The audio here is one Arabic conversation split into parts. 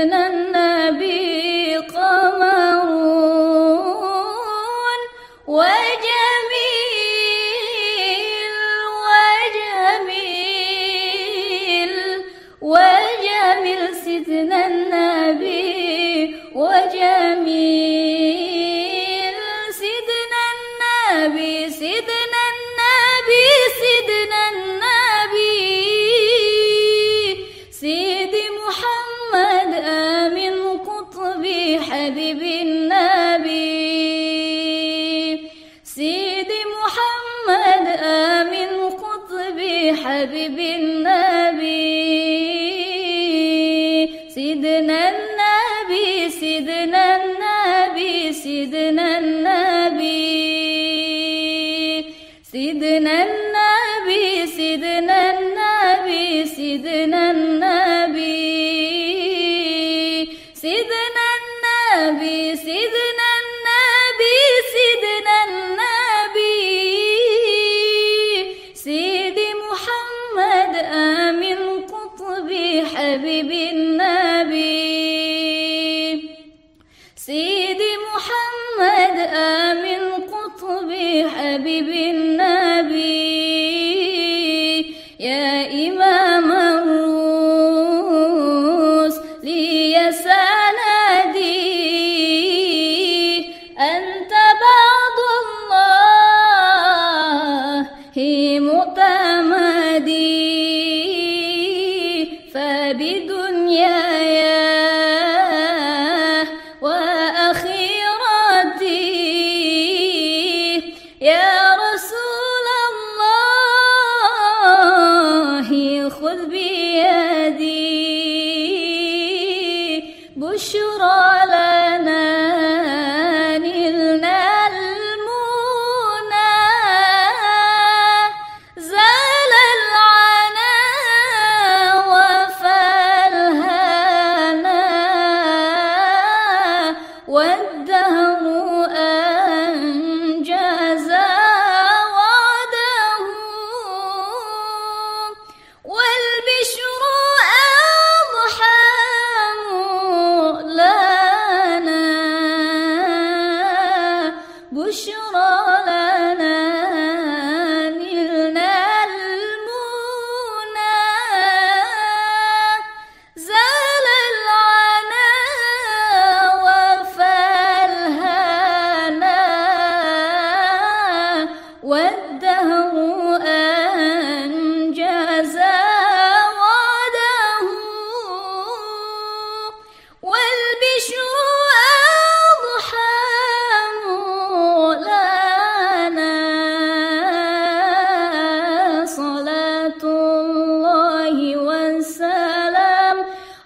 من النبي قمر وجميل وجميل وجميل سيدنا النبي حبيب النبي. سيدي محمد آمن قطبي حبيب النبي. سيدنا النبي سيدنا النبي سيدنا النبي. سيدنا النبي سيدنا النبي سيدنا النبي. سيدي محمد آمن قطبي حبيب النبي. يا إمام will be بشرى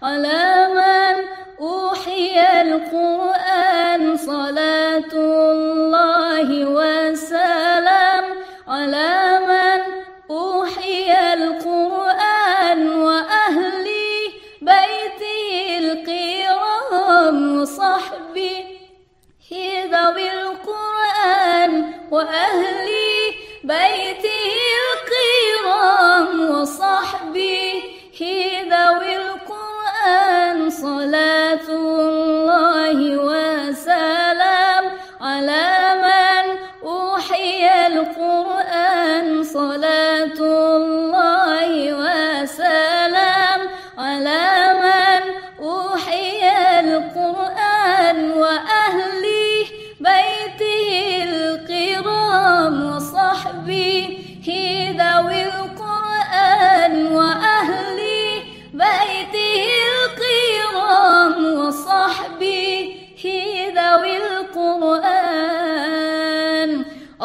على من أوحي القرآن صلاة الله والسلام على من أوحي القرآن وأهل بيته الكرام وصحبه ذوي القرآن وأهل القرآن صلاة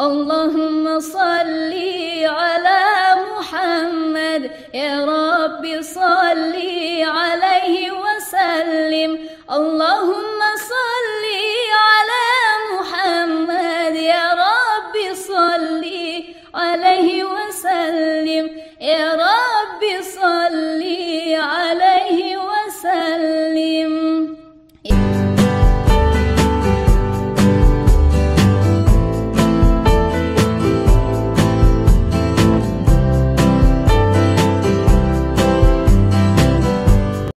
اللهم صل على محمد. يا رب صل عليه وسلم. اللهم صل على محمد. يا رب صل عليه وسلم. يا